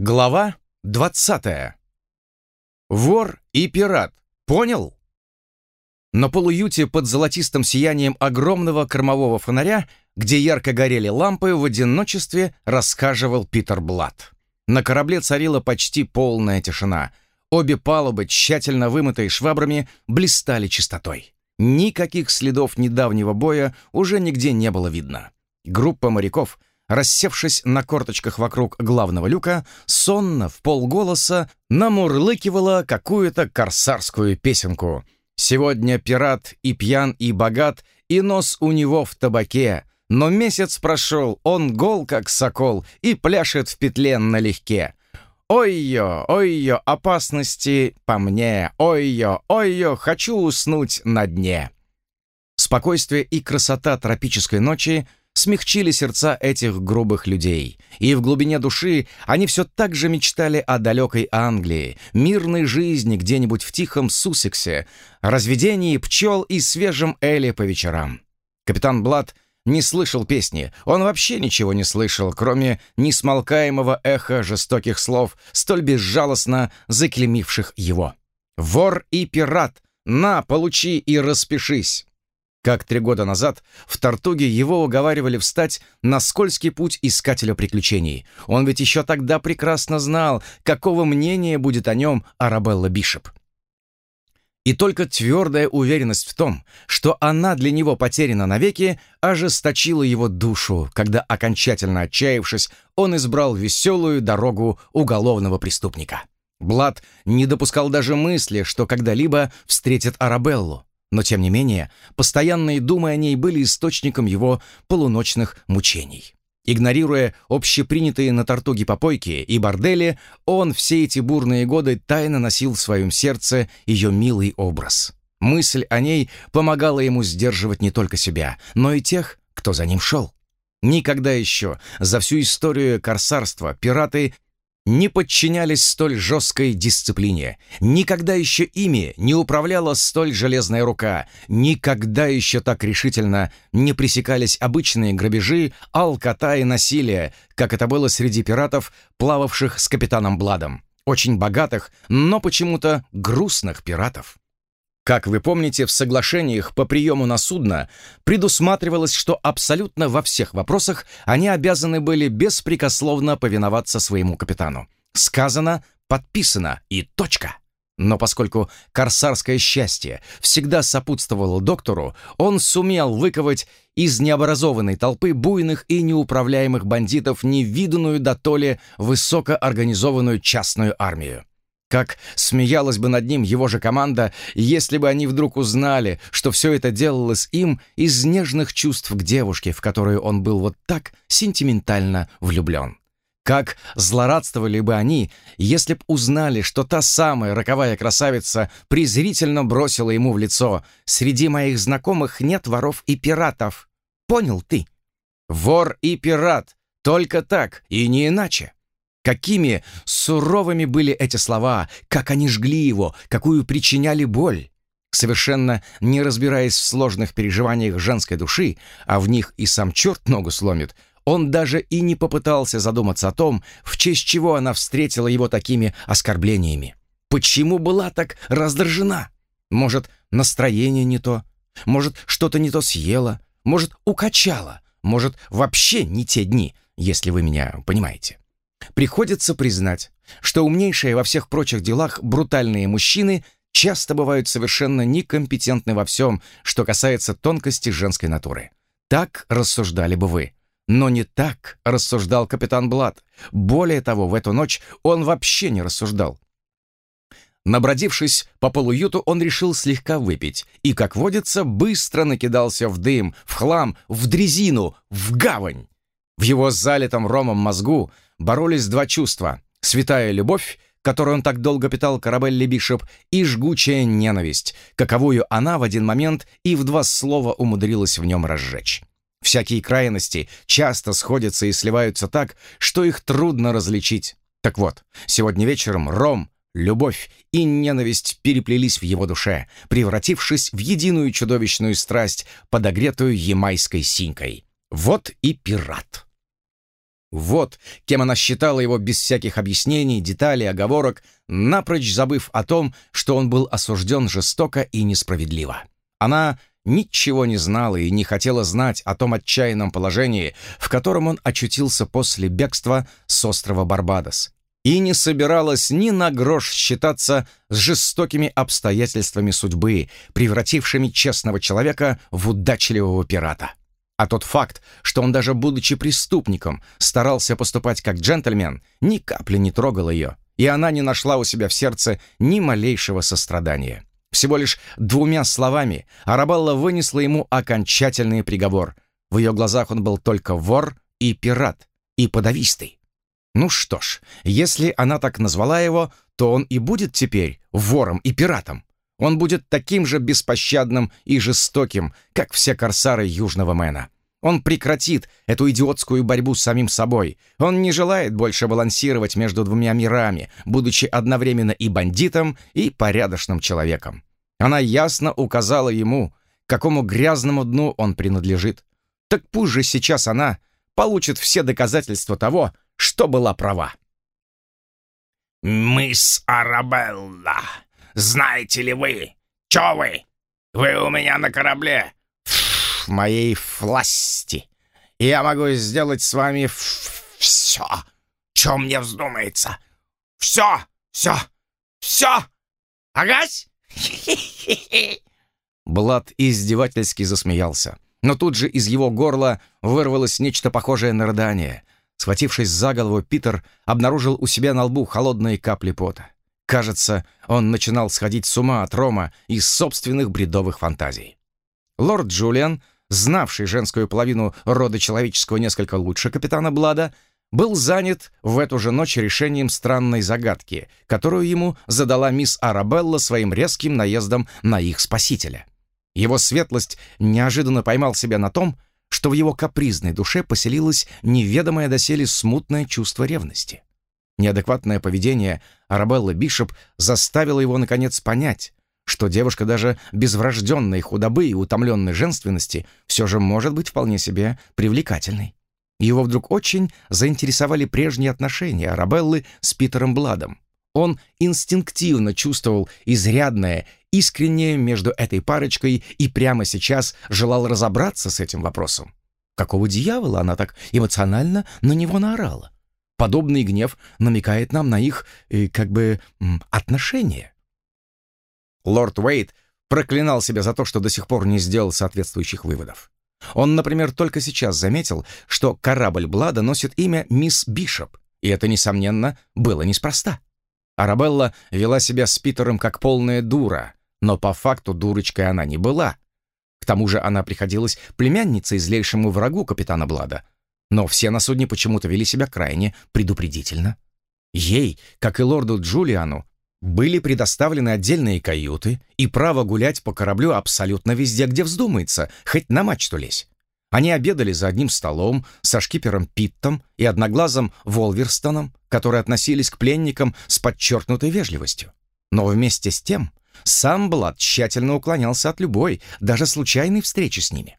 Глава 20. Вор и пират. Понял? На полуюте под золотистым сиянием огромного кормового фонаря, где ярко горели лампы, в одиночестве рассказывал Питер Блад. На корабле царила почти полная тишина. Обе палубы, тщательно вымытые швабрами, блистали чистотой. Никаких следов недавнего боя уже нигде не было видно. Группа моряков — рассевшись на корточках вокруг главного люка, сонно, в полголоса, намурлыкивала какую-то корсарскую песенку. «Сегодня пират и пьян, и богат, и нос у него в табаке, но месяц прошел, он гол, как сокол, и пляшет в петле налегке. Ой-ё, ой-ё, опасности по мне, ой-ё, ой-ё, хочу уснуть на дне». Спокойствие и красота тропической ночи смягчили сердца этих грубых людей, и в глубине души они все так же мечтали о далекой Англии, мирной жизни где-нибудь в тихом Суссексе, разведении пчел и свежем эле по вечерам. Капитан Блад не слышал песни, он вообще ничего не слышал, кроме несмолкаемого эха жестоких слов, столь безжалостно заклемивших его. «Вор и пират! На, получи и распишись!» Как три года назад в Тартуге его уговаривали встать на скользкий путь искателя приключений. Он ведь еще тогда прекрасно знал, какого мнения будет о нем Арабелла Бишоп. И только твердая уверенность в том, что она для него потеряна навеки, ожесточила его душу, когда, окончательно отчаявшись, он избрал веселую дорогу уголовного преступника. Блад не допускал даже мысли, что когда-либо встретит Арабеллу. Но, тем не менее, постоянные думы о ней были источником его полуночных мучений. Игнорируя общепринятые на Тартуге попойки и бордели, он все эти бурные годы тайно носил в своем сердце ее милый образ. Мысль о ней помогала ему сдерживать не только себя, но и тех, кто за ним шел. Никогда еще за всю историю корсарства пираты не подчинялись столь жесткой дисциплине. Никогда еще ими не управляла столь железная рука. Никогда еще так решительно не пресекались обычные грабежи, алкота и насилие, как это было среди пиратов, плававших с капитаном Бладом. Очень богатых, но почему-то грустных пиратов. Как вы помните, в соглашениях по приему на судно предусматривалось, что абсолютно во всех вопросах они обязаны были беспрекословно повиноваться своему капитану. Сказано, подписано и точка. Но поскольку корсарское счастье всегда сопутствовало доктору, он сумел выковать из необразованной толпы буйных и неуправляемых бандитов невиданную дотоле высокоорганизованную частную армию. Как смеялась бы над ним его же команда, если бы они вдруг узнали, что все это делалось им из нежных чувств к девушке, в которую он был вот так сентиментально влюблен. Как злорадствовали бы они, если б узнали, что та самая роковая красавица презрительно бросила ему в лицо «Среди моих знакомых нет воров и пиратов». Понял ты? Вор и пират. Только так и не иначе. Какими суровыми были эти слова, как они жгли его, какую причиняли боль. Совершенно не разбираясь в сложных переживаниях женской души, а в них и сам черт ногу сломит, он даже и не попытался задуматься о том, в честь чего она встретила его такими оскорблениями. Почему была так раздражена? Может, настроение не то? Может, что-то не то съела? Может, укачала? Может, вообще не те дни, если вы меня понимаете? Приходится признать, что умнейшие во всех прочих делах брутальные мужчины часто бывают совершенно некомпетентны во всем, что касается тонкости женской натуры. Так рассуждали бы вы. Но не так рассуждал капитан Блад. Более того, в эту ночь он вообще не рассуждал. Набродившись по полуюту, он решил слегка выпить и, как водится, быстро накидался в дым, в хлам, в дрезину, в гавань. В его залитом ромом мозгу боролись два чувства — святая любовь, которую он так долго питал Карабелли Бишоп, и жгучая ненависть, каковую она в один момент и в два слова умудрилась в нем разжечь. Всякие крайности часто сходятся и сливаются так, что их трудно различить. Так вот, сегодня вечером Ром, любовь и ненависть переплелись в его душе, превратившись в единую чудовищную страсть, подогретую ямайской синькой. Вот и пират. Вот кем она считала его без всяких объяснений, деталей, оговорок, напрочь забыв о том, что он был осужден жестоко и несправедливо. Она ничего не знала и не хотела знать о том отчаянном положении, в котором он очутился после бегства с острова Барбадос, и не собиралась ни на грош считаться с жестокими обстоятельствами судьбы, превратившими честного человека в удачливого пирата. А тот факт, что он даже будучи преступником старался поступать как джентльмен, ни капли не трогал ее, и она не нашла у себя в сердце ни малейшего сострадания. Всего лишь двумя словами Арабелла вынесла ему окончательный приговор. В ее глазах он был только вор и пират, и подавистый. Ну что ж, если она так назвала его, то он и будет теперь вором и пиратом. Он будет таким же беспощадным и жестоким, как все корсары Южного Мэна. Он прекратит эту идиотскую борьбу с самим собой. Он не желает больше балансировать между двумя мирами, будучи одновременно и бандитом, и порядочным человеком. Она ясно указала ему, к какому грязному дну он принадлежит. Так пусть же сейчас она получит все доказательства того, что была права. «Мисс Арабелла, знаете ли вы, чё вы? Вы у меня на корабле в моей власти. Я могу сделать с вами все, что мне вздумается. Все, все, все. Агась? Блад издевательски засмеялся. Но тут же из его горла вырвалось нечто похожее на рыдание. Схватившись за голову, Питер обнаружил у себя на лбу холодные капли пота. Кажется, он начинал сходить с ума от Рома из собственных бредовых фантазий. Лорд Джулиан, знавший женскую половину рода человеческого несколько лучше капитана Блада, был занят в эту же ночь решением странной загадки, которую ему задала мисс Арабелла своим резким наездом на их спасителя. Его светлость неожиданно поймал себя на том, что в его капризной душе поселилось неведомое доселе смутное чувство ревности. Неадекватное поведение Арабеллы Бишоп заставило его, наконец, понять, что девушка даже без врожденной худобы и утомленной женственности все же может быть вполне себе привлекательной. Его вдруг очень заинтересовали прежние отношения Арабеллы с Питером Бладом. Он инстинктивно чувствовал изрядное, искреннее между этой парочкой и прямо сейчас желал разобраться с этим вопросом. Какого дьявола она так эмоционально на него наорала? Подобный гнев намекает нам на их, э, как бы, отношения. Лорд Уэйт проклинал себя за то, что до сих пор не сделал соответствующих выводов. Он, например, только сейчас заметил, что корабль Блада носит имя мисс Бишоп, и это, несомненно, было неспроста. Арабелла вела себя с Питером как полная дура, но по факту дурочкой она не была. К тому же она приходилась племянницей злейшему врагу капитана Блада, но все на судне почему-то вели себя крайне предупредительно. Ей, как и лорду Джулиану, были предоставлены отдельные каюты и право гулять по кораблю абсолютно везде, где вздумается, хоть на мачту лезь. Они обедали за одним столом со шкипером Питтом и одноглазым Волверстоном, которые относились к пленникам с подчеркнутой вежливостью. Но вместе с тем сам Блад тщательно уклонялся от любой, даже случайной встречи с ними.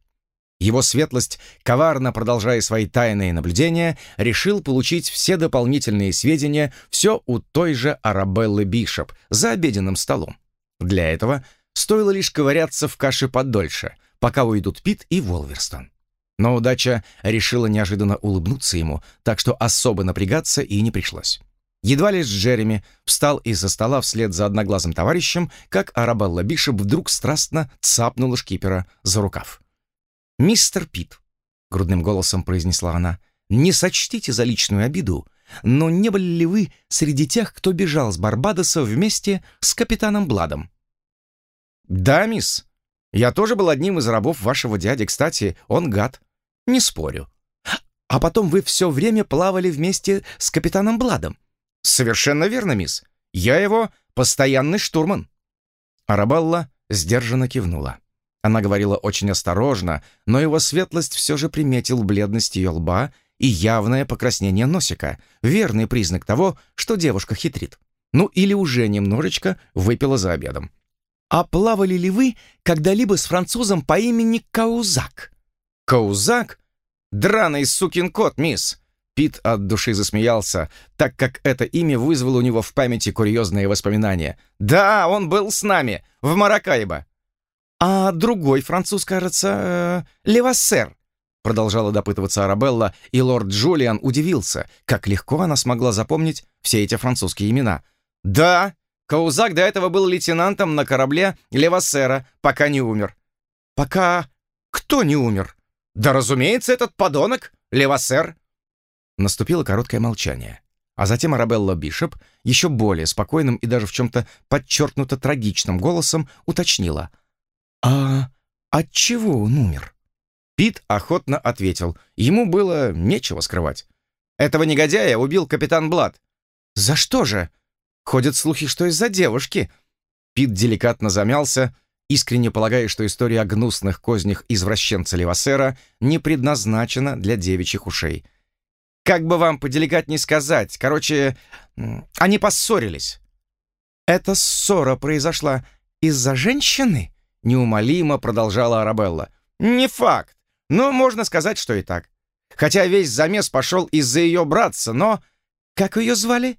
Его светлость, коварно продолжая свои тайные наблюдения, решил получить все дополнительные сведения все у той же Арабеллы Бишоп за обеденным столом. Для этого стоило лишь ковыряться в каше подольше, пока уйдут Пит и Волверстон. Но удача решила неожиданно улыбнуться ему, так что особо напрягаться и не пришлось. Едва лишь Джереми встал из-за стола вслед за одноглазым товарищем, как Арабелла Бишоп вдруг страстно цапнула шкипера за рукав. «Мистер Пит», — грудным голосом произнесла она, — «не сочтите за личную обиду, но не были ли вы среди тех, кто бежал с Барбадоса вместе с капитаном Бладом?» «Да, мисс. Я тоже был одним из рабов вашего дяди. Кстати, он гад. Не спорю. А потом вы все время плавали вместе с капитаном Бладом?» «Совершенно верно, мисс. Я его постоянный штурман». Арабелла сдержанно кивнула. Она говорила очень осторожно, но его светлость все же приметил бледность ее лба и явное покраснение носика, верный признак того, что девушка хитрит. Ну или уже немножечко выпила за обедом. «А плавали ли вы когда-либо с французом по имени Каузак?» «Каузак? Драный сукин кот, мисс! Пит от души засмеялся, так как это имя вызвало у него в памяти курьезные воспоминания. «Да, он был с нами, в Маракайбо». «А другой француз, кажется, э, Левассер», продолжала допытываться Арабелла, и лорд Джулиан удивился, как легко она смогла запомнить все эти французские имена. «Да, Каузак до этого был лейтенантом на корабле Левассера, пока не умер». «Пока кто не умер?» «Да, разумеется, этот подонок, Левассер». Наступило короткое молчание. А затем Арабелла Бишоп еще более спокойным и даже в чем-то подчеркнуто трагичным голосом уточнила. «А от чего он умер?» Пит охотно ответил. Ему было нечего скрывать. «Этого негодяя убил капитан Блад». «За что же?» «Ходят слухи, что из-за девушки». Пит деликатно замялся, искренне полагая, что история о гнусных кознях извращенца Левасера не предназначена для девичьих ушей. «Как бы вам поделикатнее сказать? Короче, они поссорились». «Эта ссора произошла из-за женщины?» — неумолимо продолжала Арабелла. «Не факт. Но можно сказать, что и так. Хотя весь замес пошел из-за ее братца, но... Как ее звали?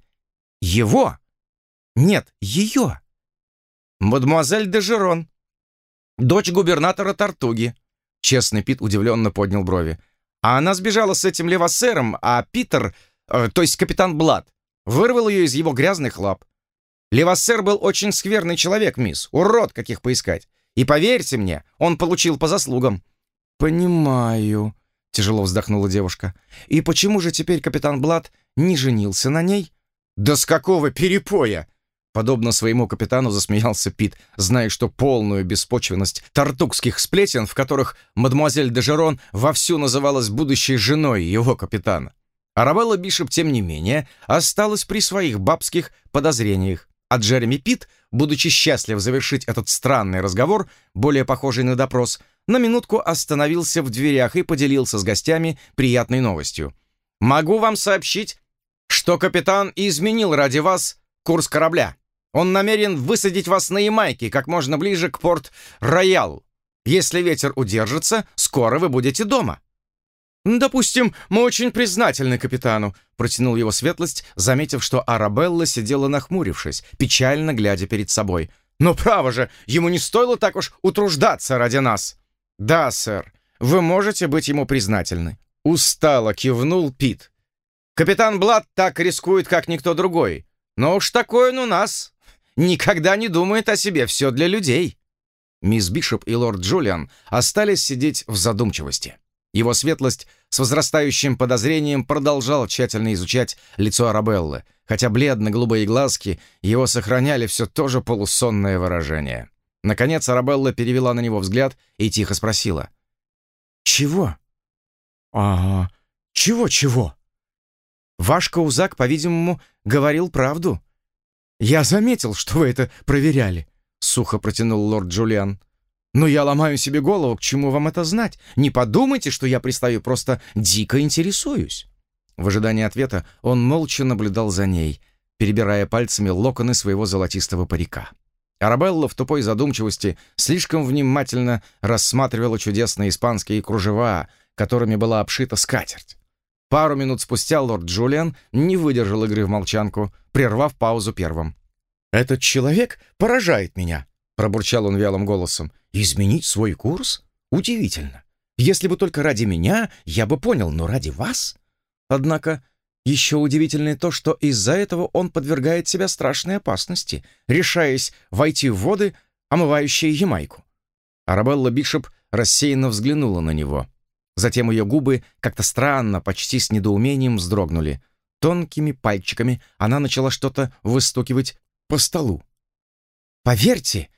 Его? Нет, ее. Мадемуазель де Жерон. Дочь губернатора Тартуги. Честный Пит удивленно поднял брови. А она сбежала с этим левосером, а Питер, э, то есть капитан Блад, вырвал ее из его грязных лап. Левосер был очень скверный человек, мисс. Урод, каких поискать. И поверьте мне, он получил по заслугам. «Понимаю», — тяжело вздохнула девушка. «И почему же теперь капитан Блад не женился на ней?» «Да с какого перепоя?» Подобно своему капитану засмеялся Пит, зная, что полную беспочвенность тартукских сплетен, в которых мадемуазель де Жерон вовсю называлась будущей женой его капитана. Арабелла Бишоп, тем не менее, осталась при своих бабских подозрениях, а Джереми Пит, будучи счастлив завершить этот странный разговор, более похожий на допрос, на минутку остановился в дверях и поделился с гостями приятной новостью. «Могу вам сообщить, что капитан изменил ради вас курс корабля. Он намерен высадить вас на Ямайке как можно ближе к порт-Роял. Если ветер удержится, скоро вы будете дома». «Допустим, мы очень признательны капитану», — протянул его светлость, заметив, что Арабелла сидела нахмурившись, печально глядя перед собой. «Но право же, ему не стоило так уж утруждаться ради нас». «Да, сэр, вы можете быть ему признательны». Устало кивнул Пит. «Капитан Блад так рискует, как никто другой. Но уж такой он у нас. Никогда не думает о себе, все для людей». Мисс Бишоп и лорд Джулиан остались сидеть в задумчивости. Его светлость с возрастающим подозрением продолжал тщательно изучать лицо Арабеллы, хотя бледно-голубые глазки его сохраняли все то же полусонное выражение. Наконец Арабелла перевела на него взгляд и тихо спросила. «Чего?» «Ага, чего-чего?» «Ваш Каузак, по-видимому, говорил правду. Я заметил, что вы это проверяли», — сухо протянул лорд Джулиан. «Но я ломаю себе голову, к чему вам это знать. Не подумайте, что я пристаю, просто дико интересуюсь». В ожидании ответа он молча наблюдал за ней, перебирая пальцами локоны своего золотистого парика. Арабелла в тупой задумчивости слишком внимательно рассматривала чудесные испанские кружева, которыми была обшита скатерть. Пару минут спустя лорд Джулиан не выдержал игры в молчанку, прервав паузу первым. «Этот человек поражает меня», — пробурчал он вялым голосом. «Изменить свой курс? Удивительно. Если бы только ради меня, я бы понял, но ради вас? Однако еще удивительнее то, что из-за этого он подвергает себя страшной опасности, решаясь войти в воды, омывающие Ямайку. Арабелла Бишоп рассеянно взглянула на него. Затем ее губы как-то странно, почти с недоумением вздрогнули. Тонкими пальчиками она начала что-то выстукивать по столу. «Поверьте,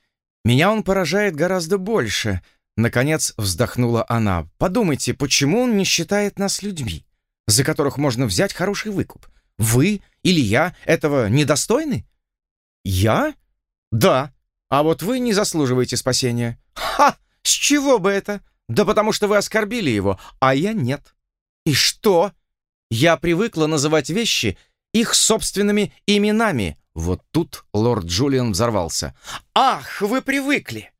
меня он поражает гораздо больше», — наконец вздохнула она. «Подумайте, почему он не считает нас людьми? за которых можно взять хороший выкуп. Вы или я этого недостойны? Я? Да. А вот вы не заслуживаете спасения. Ха! С чего бы это? Да потому что вы оскорбили его, а я нет. И что? Я привыкла называть вещи их собственными именами. Вот тут лорд Джулиан взорвался. «Ах, вы привыкли!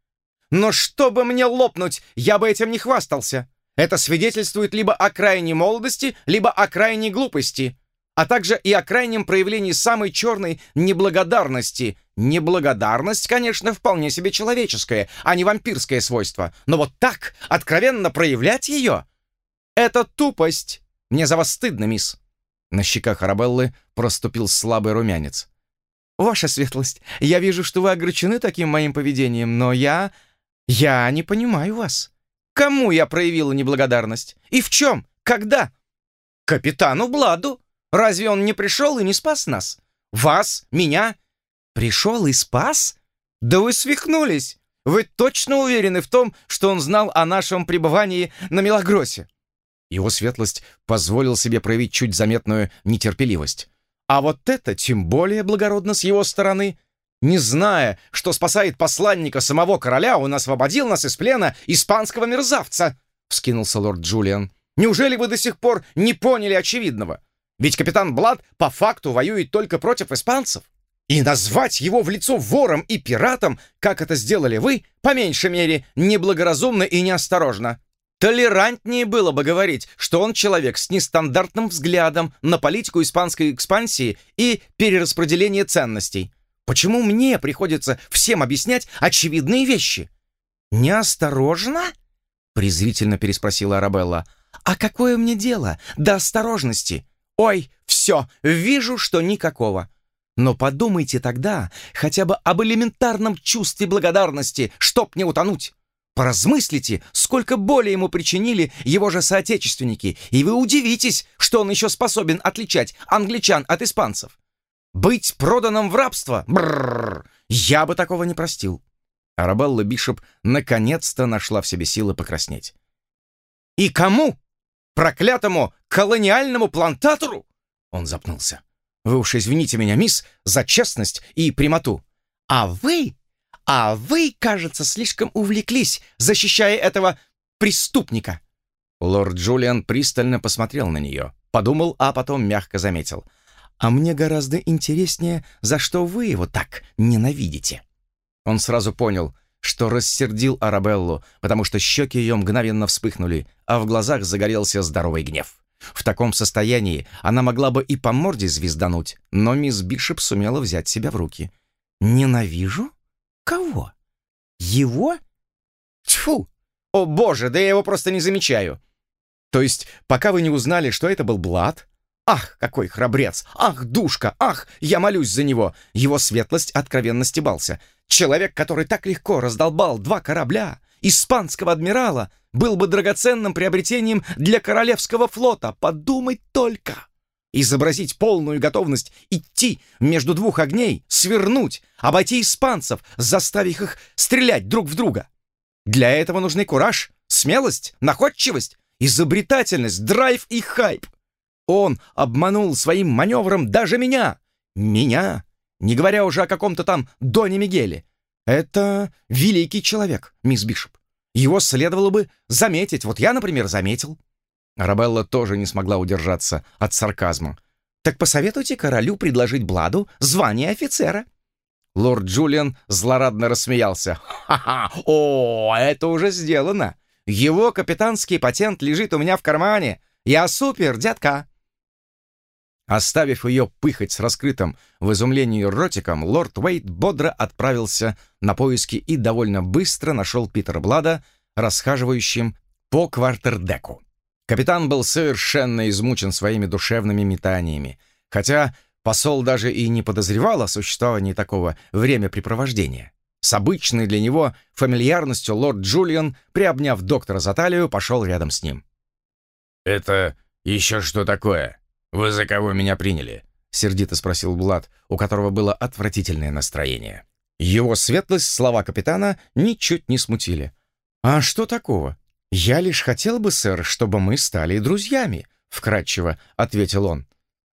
Но чтобы мне лопнуть, я бы этим не хвастался. Это свидетельствует либо о крайней молодости, либо о крайней глупости, а также и о крайнем проявлении самой черной неблагодарности. Неблагодарность, конечно, вполне себе человеческое, а не вампирское свойство. Но вот так, откровенно проявлять ее — это тупость. Мне за вас стыдно, мисс. На щеках Арабеллы проступил слабый румянец. «Ваша светлость, я вижу, что вы огорчены таким моим поведением, но я... я не понимаю вас. Кому я проявила неблагодарность? И в чем? Когда? Капитану Бладу. Разве он не пришел и не спас нас? Вас? Меня? Пришел и спас? Да вы свихнулись. Вы точно уверены в том, что он знал о нашем пребывании на Мелагросе? Его светлость позволил себе проявить чуть заметную нетерпеливость. А вот это тем более благородно с его стороны. Не зная, что спасает посланника самого короля, он освободил нас из плена испанского мерзавца!» — вскинулся лорд Джулиан. «Неужели вы до сих пор не поняли очевидного? Ведь капитан Блад по факту воюет только против испанцев. И назвать его в лицо вором и пиратом, как это сделали вы, по меньшей мере, неблагоразумно и неосторожно. Толерантнее было бы говорить, что он человек с нестандартным взглядом на политику испанской экспансии и перераспределение ценностей. Почему мне приходится всем объяснять очевидные вещи? Неосторожно? презрительно переспросила Арабелла. А какое мне дело до осторожности? Ой, все, вижу, что никакого. Но подумайте тогда хотя бы об элементарном чувстве благодарности, чтоб не утонуть. Поразмыслите, сколько боли ему причинили его же соотечественники, и вы удивитесь, что он еще способен отличать англичан от испанцев. Быть проданным в рабство? Бррр, я бы такого не простил. Арабелла Бишоп наконец-то нашла в себе силы покраснеть. «И кому? Проклятому колониальному плантатору?» Он запнулся. «Вы уж извините меня, мисс, за честность и прямоту. А вы а вы, кажется, слишком увлеклись, защищая этого преступника». Лорд Джулиан пристально посмотрел на нее, подумал, а потом мягко заметил. «А мне гораздо интереснее, за что вы его так ненавидите». Он сразу понял, что рассердил Арабеллу, потому что щеки ее мгновенно вспыхнули, а в глазах загорелся здоровый гнев. В таком состоянии она могла бы и по морде звездануть, но мисс Бишоп сумела взять себя в руки. «Ненавижу?» Кого? Его? Тьфу! О боже, да я его просто не замечаю. То есть, пока вы не узнали, что это был Блад? Ах, какой храбрец! Ах, душка! Ах, я молюсь за него! Его светлость откровенно стебался. Человек, который так легко раздолбал два корабля, испанского адмирала, был бы драгоценным приобретением для Королевского флота. Подумать только! Изобразить полную готовность идти между двух огней, свернуть, обойти испанцев, заставив их стрелять друг в друга. Для этого нужны кураж, смелость, находчивость, изобретательность, драйв и хайп. Он обманул своим маневром даже меня. Меня, не говоря уже о каком-то там Доне Мигеле. Это великий человек, мисс Бишоп. Его следовало бы заметить. Вот я, например, заметил. Арабелла тоже не смогла удержаться от сарказма. «Так посоветуйте королю предложить Бладу звание офицера». Лорд Джулиан злорадно рассмеялся. «Ха-ха! О, это уже сделано! Его капитанский патент лежит у меня в кармане! Я супер, дядка!» Оставив ее пыхать с раскрытым в изумлении ротиком, лорд Уэйт бодро отправился на поиски и довольно быстро нашел Питера Блада, расхаживающим по квартердеку. Капитан был совершенно измучен своими душевными метаниями, хотя посол даже и не подозревал о существовании такого времяпрепровождения. С обычной для него фамильярностью лорд Джулиан, приобняв доктора за талию, пошел рядом с ним. «Это еще что такое? Вы за кого меня приняли?» — сердито спросил Блад, у которого было отвратительное настроение. Его светлость слова капитана ничуть не смутили. «А что такого? «Я лишь хотел бы, сэр, чтобы мы стали друзьями», — вкратчиво ответил он.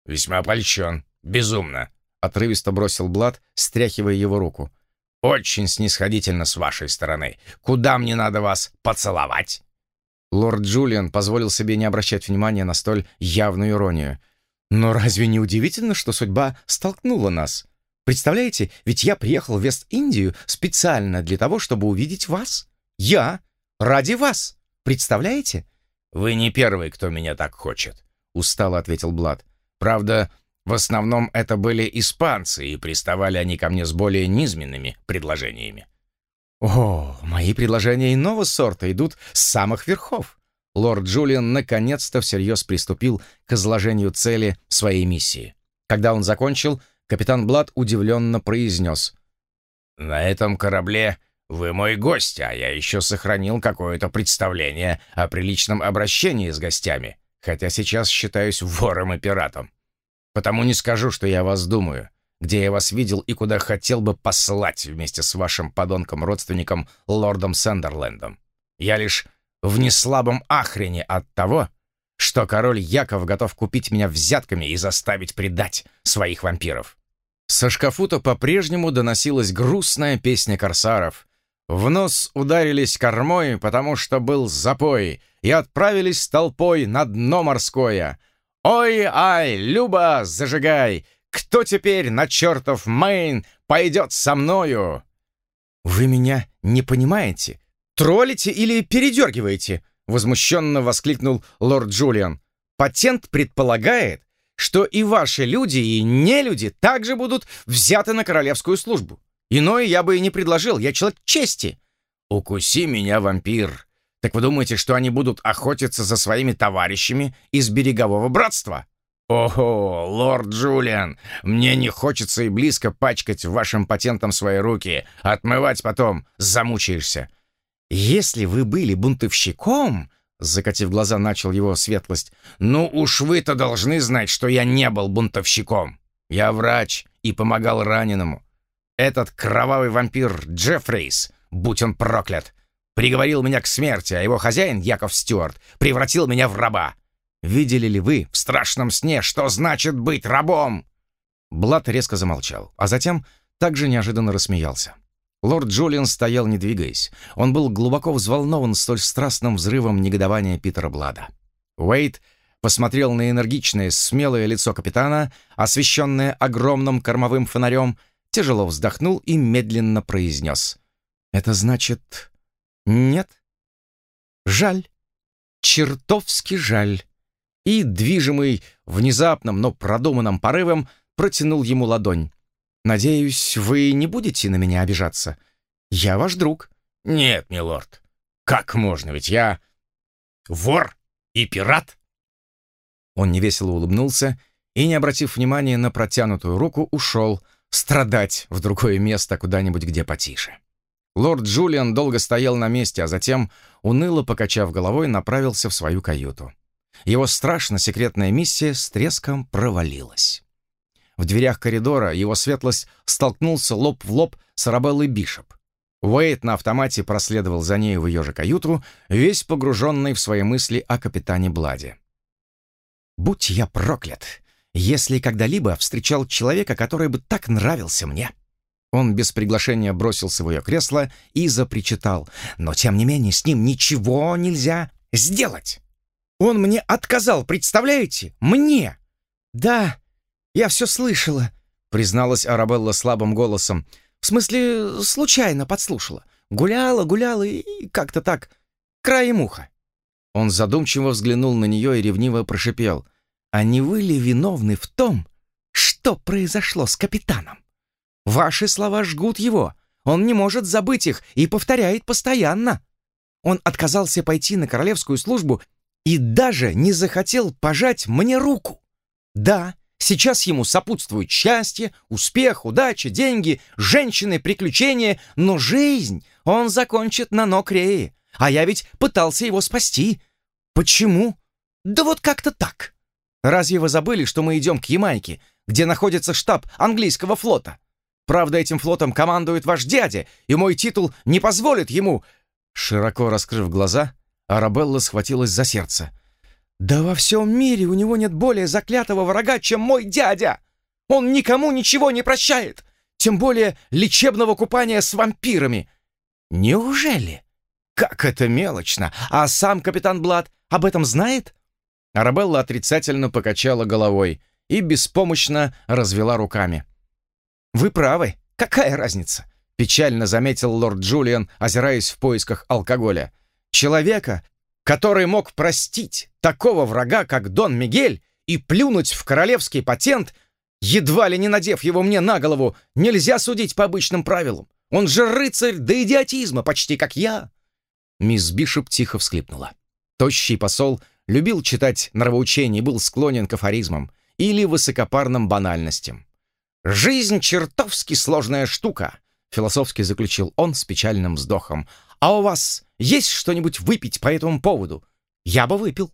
«Весьма польщен. Безумно», — отрывисто бросил Блад, стряхивая его руку. «Очень снисходительно с вашей стороны. Куда мне надо вас поцеловать?» Лорд Джулиан позволил себе не обращать внимания на столь явную иронию. «Но разве не удивительно, что судьба столкнула нас? Представляете, ведь я приехал в Вест-Индию специально для того, чтобы увидеть вас. Я ради вас!» Представляете? «Вы не первый, кто меня так хочет», — устало ответил Блад. «Правда, в основном это были испанцы, и приставали они ко мне с более низменными предложениями». «О, мои предложения иного сорта идут с самых верхов». Лорд Джулиан наконец-то всерьез приступил к изложению цели своей миссии. Когда он закончил, капитан Блад удивленно произнес. «На этом корабле вы мой гость, а я еще сохранил какое-то представление о приличном обращении с гостями, хотя сейчас считаюсь вором и пиратом. Потому не скажу, что я вас думаю, где я вас видел и куда хотел бы послать вместе с вашим подонком-родственником лордом Сендерлендом. Я лишь в неслабом ахрене от того, что король Яков готов купить меня взятками и заставить предать своих вампиров. Со шкафута по-прежнему доносилась грустная песня корсаров, в нос ударились кормой, потому что был запой, и отправились толпой на дно морское. «Ой-ай, Люба, зажигай! Кто теперь на чертов Мэйн пойдет со мною?» «Вы меня не понимаете? Троллите или передергиваете?» Возмущенно воскликнул лорд Джулиан. «Патент предполагает, что и ваши люди, и нелюди также будут взяты на королевскую службу. Иное я бы и не предложил, я человек чести. Укуси меня, вампир. Так вы думаете, что они будут охотиться за своими товарищами из берегового братства? Ого, лорд Джулиан, мне не хочется и близко пачкать вашим патентом свои руки. Отмывать потом замучаешься. Если вы были бунтовщиком, закатив глаза, начал его светлость. Ну уж вы-то должны знать, что я не был бунтовщиком. Я врач и помогал раненому. Этот кровавый вампир Джеффрейс, будь он проклят, приговорил меня к смерти, а его хозяин, Яков Стюарт, превратил меня в раба. Видели ли вы в страшном сне, что значит быть рабом?» Блад резко замолчал, а затем также неожиданно рассмеялся. Лорд Джулиан стоял, не двигаясь. Он был глубоко взволнован столь страстным взрывом негодования Питера Блада. Уэйт посмотрел на энергичное, смелое лицо капитана, освещенное огромным кормовым фонарем, тяжело вздохнул и медленно произнес. «Это значит... нет? Жаль. Чертовски жаль». И, движимый внезапным, но продуманным порывом, протянул ему ладонь. «Надеюсь, вы не будете на меня обижаться. Я ваш друг». «Нет, милорд. Как можно, ведь я вор и пират?» Он невесело улыбнулся и, не обратив внимания на протянутую руку, ушел, страдать в другое место, куда-нибудь, где потише. Лорд Джулиан долго стоял на месте, а затем, уныло покачав головой, направился в свою каюту. Его страшно секретная миссия с треском провалилась. В дверях коридора его светлость столкнулся лоб в лоб с Арабеллой Бишоп. Уэйт на автомате проследовал за ней в ее же каюту, весь погруженный в свои мысли о капитане Бладе. «Будь я проклят! Если когда-либо встречал человека, который бы так нравился мне». Он без приглашения бросил свое кресло и запричитал. «Но, тем не менее, с ним ничего нельзя сделать. Он мне отказал, представляете? Мне!» «Да, я все слышала», — призналась Арабелла слабым голосом. «В смысле, случайно подслушала. Гуляла, гуляла и как-то так, краем уха». Он задумчиво взглянул на нее и ревниво прошипел — а не вы ли виновны в том, что произошло с капитаном? Ваши слова жгут его. Он не может забыть их и повторяет постоянно. Он отказался пойти на королевскую службу и даже не захотел пожать мне руку. Да, сейчас ему сопутствует счастье, успех, удача, деньги, женщины, приключения, но жизнь он закончит на Нокрее. А я ведь пытался его спасти. Почему? Да вот как-то так. Разве вы забыли, что мы идем к Ямайке, где находится штаб английского флота? Правда, этим флотом командует ваш дядя, и мой титул не позволит ему...» Широко раскрыв глаза, Арабелла схватилась за сердце. «Да во всем мире у него нет более заклятого врага, чем мой дядя! Он никому ничего не прощает, тем более лечебного купания с вампирами!» «Неужели? Как это мелочно! А сам капитан Блад об этом знает?» Арабелла отрицательно покачала головой и беспомощно развела руками. «Вы правы. Какая разница?» — печально заметил лорд Джулиан, озираясь в поисках алкоголя. «Человека, который мог простить такого врага, как Дон Мигель, и плюнуть в королевский патент, едва ли не надев его мне на голову, нельзя судить по обычным правилам. Он же рыцарь до идиотизма, почти как я. Мисс Бишоп тихо всхлипнула. Тощий посол любил читать нравоучения и был склонен к афоризмам или высокопарным банальностям. «Жизнь чертовски сложная штука», — философски заключил он с печальным вздохом. «А у вас есть что-нибудь выпить по этому поводу? Я бы выпил».